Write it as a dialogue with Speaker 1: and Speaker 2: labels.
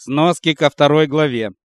Speaker 1: Сноски ко второй главе.